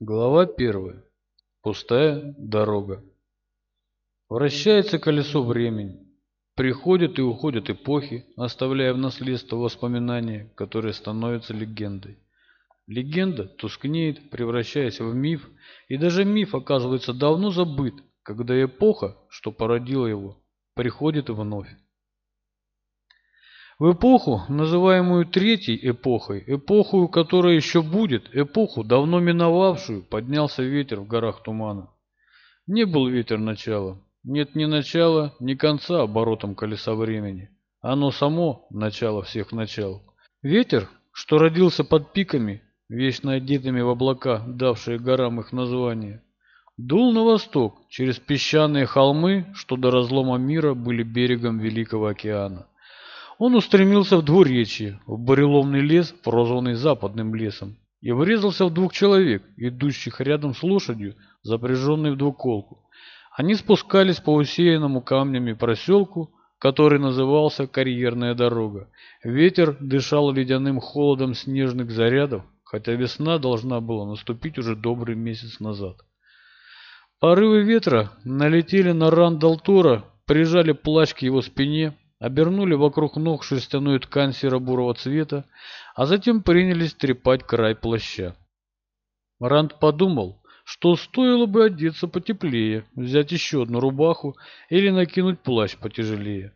Глава первая. Пустая дорога. Вращается колесо времени. Приходят и уходят эпохи, оставляя в наследство воспоминания, которые становятся легендой. Легенда тускнеет, превращаясь в миф, и даже миф оказывается давно забыт, когда эпоха, что породила его, приходит вновь. В эпоху, называемую третьей эпохой, эпоху, которая еще будет, эпоху, давно миновавшую, поднялся ветер в горах тумана. Не был ветер начала. Нет ни начала, ни конца оборотом колеса времени. Оно само – начало всех начал. Ветер, что родился под пиками, вечно одетыми в облака, давшие горам их название, дул на восток через песчаные холмы, что до разлома мира были берегом Великого океана. Он устремился в двуречье, в буреломный лес, прозванный Западным лесом, и врезался в двух человек, идущих рядом с лошадью, запряженной в двуколку. Они спускались по усеянному камнями проселку, который назывался «Карьерная дорога». Ветер дышал ледяным холодом снежных зарядов, хотя весна должна была наступить уже добрый месяц назад. Порывы ветра налетели на Рандалтора, прижали плащ к его спине, обернули вокруг ног шерстяную ткань серо-бурого цвета, а затем принялись трепать край плаща. Ранд подумал, что стоило бы одеться потеплее, взять еще одну рубаху или накинуть плащ потяжелее.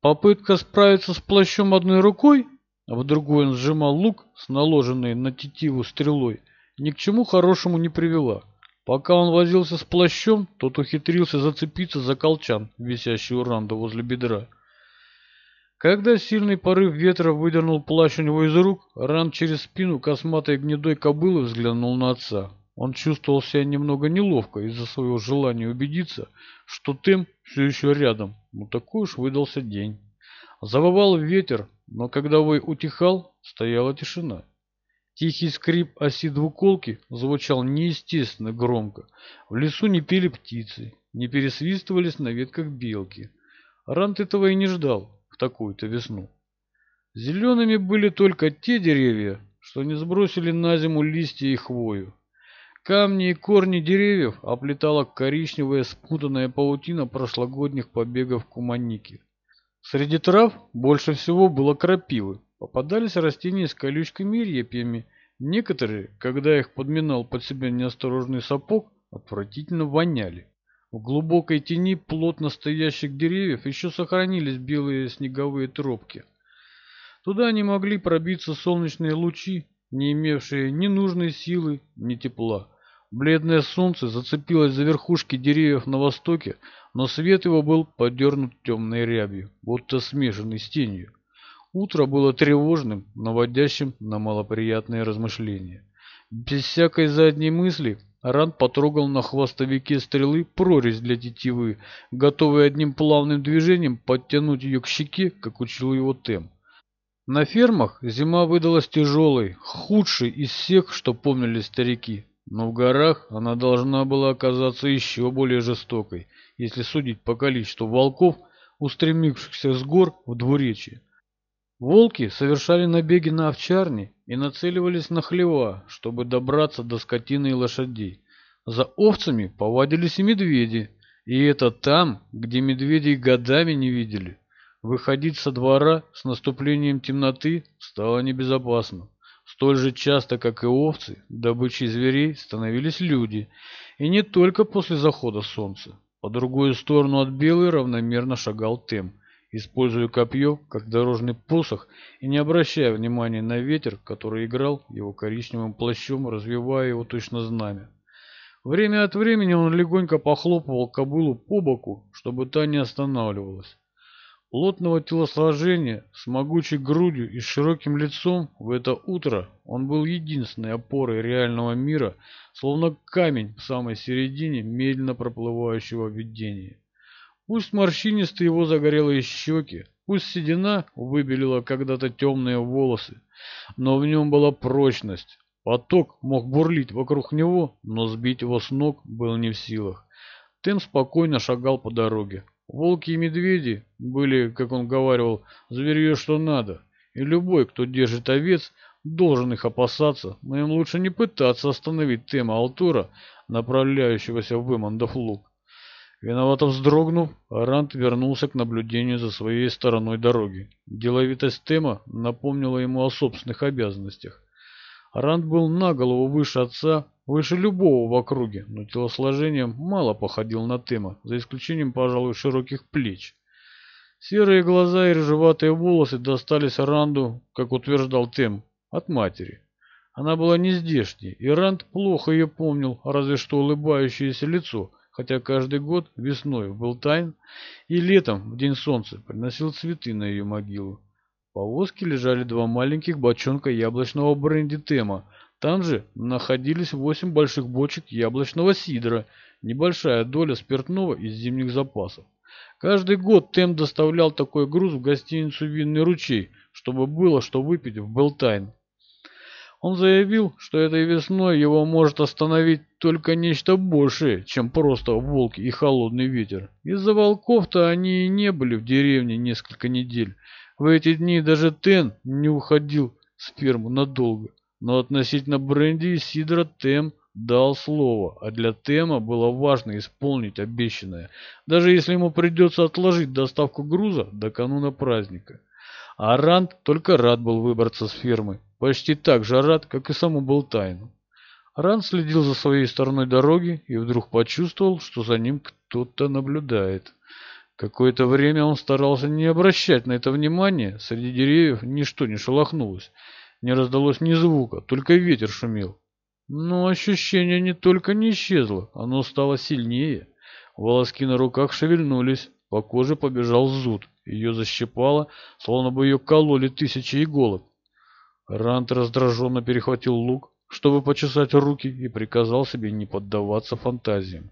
Попытка справиться с плащом одной рукой, а в другой он сжимал лук с наложенной на тетиву стрелой, ни к чему хорошему не привела. Пока он возился с плащом, тот ухитрился зацепиться за колчан, висящий у Ранда возле бедра. Когда сильный порыв ветра выдернул плащ у него из рук, Ран через спину косматой гнедой кобылы взглянул на отца. Он чувствовал себя немного неловко из-за своего желания убедиться, что Тем все еще рядом. Но такой уж выдался день. Завывал ветер, но когда вой утихал, стояла тишина. Тихий скрип оси двуколки звучал неестественно громко. В лесу не пели птицы, не пересвистывались на ветках белки. Рант этого и не ждал такую-то весну. Зелеными были только те деревья, что не сбросили на зиму листья и хвою. Камни и корни деревьев оплетала коричневая спутанная паутина прошлогодних побегов куманники. Среди трав больше всего было крапивы. Попадались растения с колючками и репьями. Некоторые, когда их подминал под себя неосторожный сапог, отвратительно воняли. В глубокой тени плотно стоящих деревьев еще сохранились белые снеговые тропки. Туда не могли пробиться солнечные лучи, не имевшие ни нужной силы, ни тепла. Бледное солнце зацепилось за верхушки деревьев на востоке, но свет его был подернут темной рябью, будто смешанный с тенью. Утро было тревожным, наводящим на малоприятные размышления. Без всякой задней мысли Ранд потрогал на хвостовике стрелы прорезь для тетивы, готовый одним плавным движением подтянуть ее к щеке, как учил его Тем. На фермах зима выдалась тяжелой, худшей из всех, что помнили старики. Но в горах она должна была оказаться еще более жестокой, если судить по количеству волков, устремившихся с гор в двуречье. Волки совершали набеги на овчарни и нацеливались на хлева, чтобы добраться до скотины и лошадей. За овцами повадились и медведи, и это там, где медведей годами не видели. Выходить со двора с наступлением темноты стало небезопасно. Столь же часто, как и овцы, добычей зверей становились люди, и не только после захода солнца. По другую сторону от Белой равномерно шагал Тем – используя копье как дорожный посох и не обращая внимания на ветер, который играл его коричневым плащом, развивая его точно знамя. Время от времени он легонько похлопывал кобылу по боку, чтобы та не останавливалась. Плотного телосложения, с могучей грудью и широким лицом в это утро он был единственной опорой реального мира, словно камень в самой середине медленно проплывающего видения. Пусть морщинистые его загорелые щеки, пусть седина выбелила когда-то темные волосы, но в нем была прочность. Поток мог бурлить вокруг него, но сбить его с ног был не в силах. Тем спокойно шагал по дороге. Волки и медведи были, как он говаривал, зверье что надо, и любой, кто держит овец, должен их опасаться, но им лучше не пытаться остановить Тема Алтура, направляющегося в Эмондов луг. Виновато вздрогнув, Арант вернулся к наблюдению за своей стороной дороги. Деловитость Тема напомнила ему о собственных обязанностях. Арант был на голову выше отца, выше любого в округе, но телосложением мало походил на Тема, за исключением, пожалуй, широких плеч. Серые глаза и рыжеватые волосы достались Аранду, как утверждал Тем, от матери. Она была не нездешней, и Ранд плохо ее помнил, разве что улыбающееся лицо – хотя каждый год весной в Белтайн и летом в день солнца приносил цветы на ее могилу. По повозке лежали два маленьких бочонка яблочного бренди Тема. Там же находились восемь больших бочек яблочного сидра, небольшая доля спиртного из зимних запасов. Каждый год Тем доставлял такой груз в гостиницу «Винный ручей», чтобы было что выпить в Белтайн. Он заявил, что этой весной его может остановить только нечто большее, чем просто волки и холодный ветер. Из-за волков-то они и не были в деревне несколько недель. В эти дни даже Тен не уходил с фермы надолго. Но относительно бренди и сидра Тем дал слово, а для Тема было важно исполнить обещанное, даже если ему придется отложить доставку груза до кануна праздника. А Ранд только рад был выбраться с фермы почти так же рад, как и саму Болтайну. Ран следил за своей стороной дороги и вдруг почувствовал, что за ним кто-то наблюдает. Какое-то время он старался не обращать на это внимания, среди деревьев ничто не шелохнулось, не раздалось ни звука, только ветер шумел. Но ощущение не только не исчезло, оно стало сильнее. Волоски на руках шевельнулись, по коже побежал зуд, ее защипало, словно бы ее кололи тысячи иголок. Рант раздраженно перехватил лук, чтобы почесать руки, и приказал себе не поддаваться фантазиям.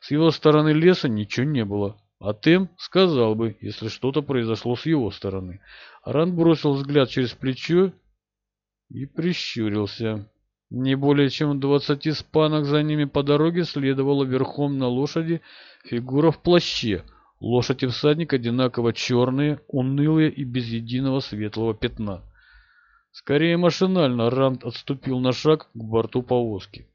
С его стороны леса ничего не было, а Тем сказал бы, если что-то произошло с его стороны. Рант бросил взгляд через плечо и прищурился. Не более чем в двадцати спанах за ними по дороге следовала верхом на лошади фигура в плаще. Лошадь и всадник одинаково черные, унылые и без единого светлого пятна. Скорее машинально Ранд отступил на шаг к борту повозки.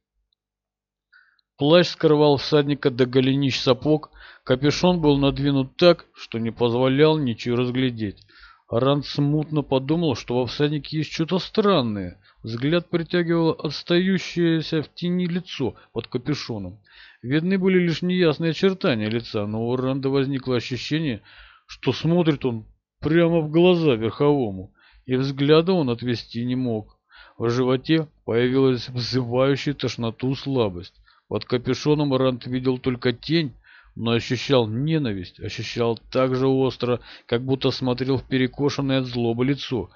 Плащ скрывал всадника до голенищ сапог, капюшон был надвинут так, что не позволял ничего разглядеть. Ранд смутно подумал, что во всаднике есть что-то странное. Взгляд притягивало отстающееся в тени лицо под капюшоном. Видны были лишь неясные очертания лица, но у Ранда возникло ощущение, что смотрит он прямо в глаза верховому и взгляда он отвести не мог. В животе появилась взывающая тошноту слабость. Под капюшоном Рант видел только тень, но ощущал ненависть, ощущал так же остро, как будто смотрел в перекошенное от злобы лицо.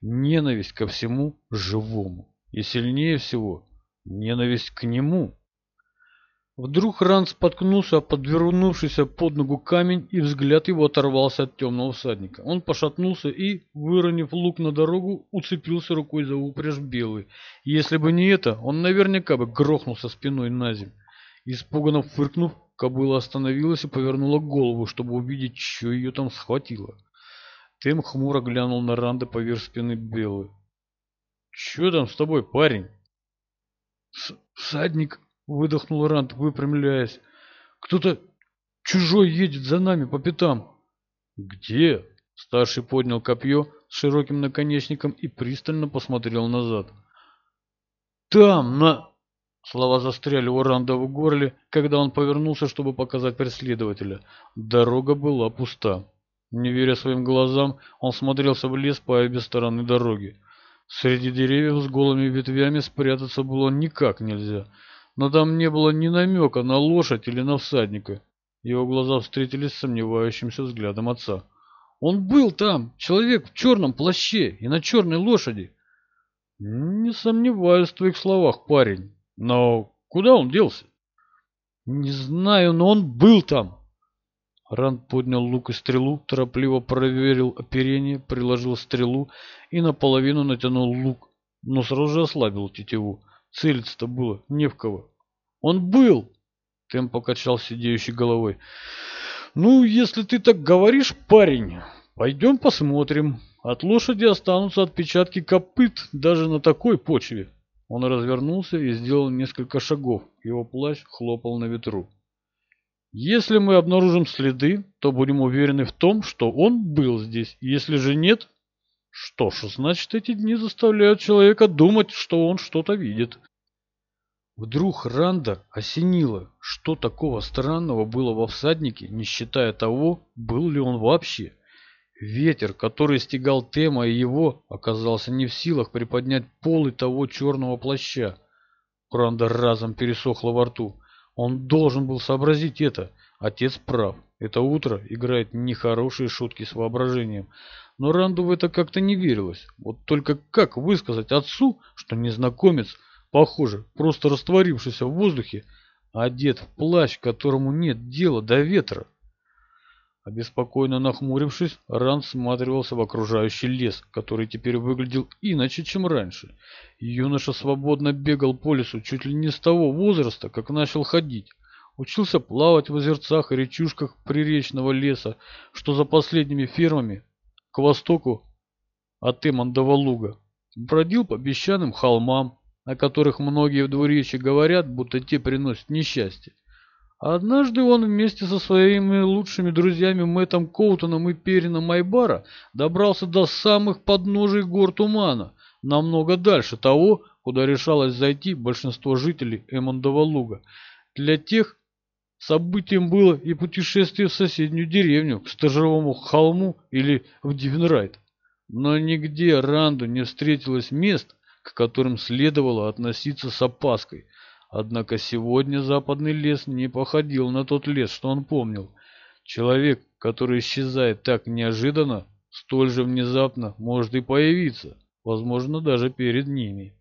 Ненависть ко всему живому. И сильнее всего ненависть к нему. Вдруг Ран споткнулся, подвернувшийся под ногу камень, и взгляд его оторвался от темного всадника. Он пошатнулся и, выронив лук на дорогу, уцепился рукой за упряжь белый. Если бы не это, он наверняка бы грохнулся спиной на землю. Испуганно фыркнув, кобыла остановилась и повернула голову, чтобы увидеть, что ее там схватило. Тем хмуро глянул на Ранда поверх спины белый. «Че там с тобой, парень?» «Всадник!» выдохнул Рант, выпрямляясь. «Кто-то чужой едет за нами по пятам!» «Где?» — старший поднял копье с широким наконечником и пристально посмотрел назад. «Там, на...» Слова застряли у Ранда в горле, когда он повернулся, чтобы показать преследователя. Дорога была пуста. Не веря своим глазам, он смотрелся в лес по обе стороны дороги. Среди деревьев с голыми ветвями спрятаться было никак нельзя но там не было ни намека на лошадь или на всадника. Его глаза встретились с сомневающимся взглядом отца. «Он был там! Человек в черном плаще и на черной лошади!» «Не сомневаюсь в твоих словах, парень. Но куда он делся?» «Не знаю, но он был там!» Ранд поднял лук и стрелу, торопливо проверил оперение, приложил стрелу и наполовину натянул лук, но сразу же ослабил тетиву. Целиться-то было не в кого. Он был! Тем покачал сидеющий головой. Ну, если ты так говоришь, парень, пойдем посмотрим. От лошади останутся отпечатки копыт даже на такой почве. Он развернулся и сделал несколько шагов. Его плащ хлопал на ветру. Если мы обнаружим следы, то будем уверены в том, что он был здесь. Если же нет, что ж, значит, эти дни заставляют человека думать, что он что-то видит. Вдруг Ранда осенило, что такого странного было во всаднике, не считая того, был ли он вообще. Ветер, который стегал Тема и его, оказался не в силах приподнять полы того черного плаща. Ранда разом пересохла во рту. Он должен был сообразить это. Отец прав. Это утро играет нехорошие шутки с воображением. Но Ранду в это как-то не верилось. Вот только как высказать отцу, что незнакомец, похоже, просто растворившийся в воздухе, одет в плащ, которому нет дела до ветра? Обеспокоенно нахмурившись, Ранд смотрелся в окружающий лес, который теперь выглядел иначе, чем раньше. Юноша свободно бегал по лесу чуть ли не с того возраста, как начал ходить. Учился плавать в озерцах и речушках приречного леса, что за последними фермами к востоку от Эмондова луга. Бродил по песчаным холмам, о которых многие в двуречи говорят, будто те приносят несчастье. А однажды он вместе со своими лучшими друзьями Мэттом Коутоном и Перином Майбара добрался до самых подножий гор Тумана, намного дальше того, куда решалось зайти большинство жителей Эмондова луга. Для тех, Событием было и путешествие в соседнюю деревню, к сторожевому холму или в Дивенрайт. Но нигде Ранду не встретилось мест, к которым следовало относиться с опаской. Однако сегодня западный лес не походил на тот лес, что он помнил. Человек, который исчезает так неожиданно, столь же внезапно может и появиться, возможно, даже перед ними.